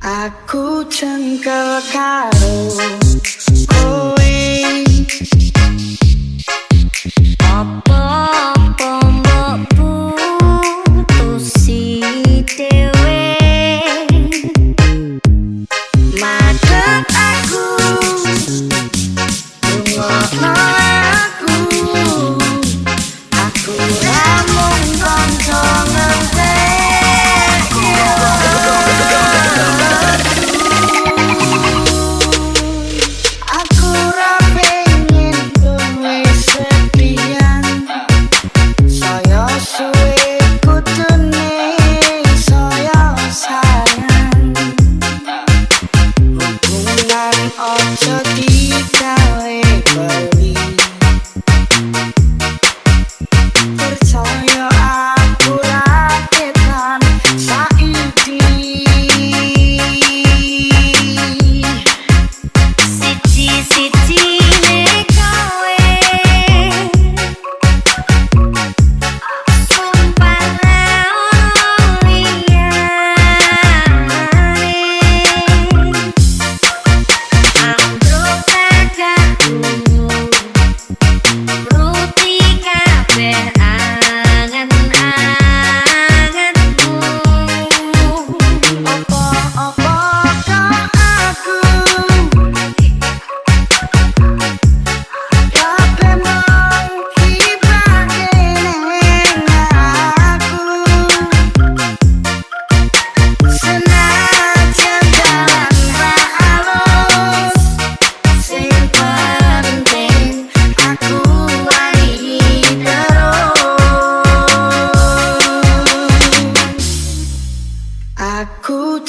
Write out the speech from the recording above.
Aku cengkel karo